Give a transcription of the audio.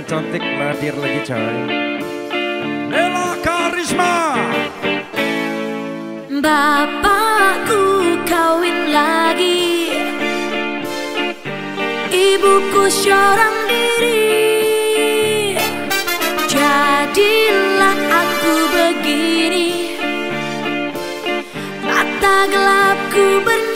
yang cantik hadir lagi coy. Nela Karisma! Bapakku kawin lagi. Ibuku seorang diri. Jadilah aku begini. Mata gelapku berni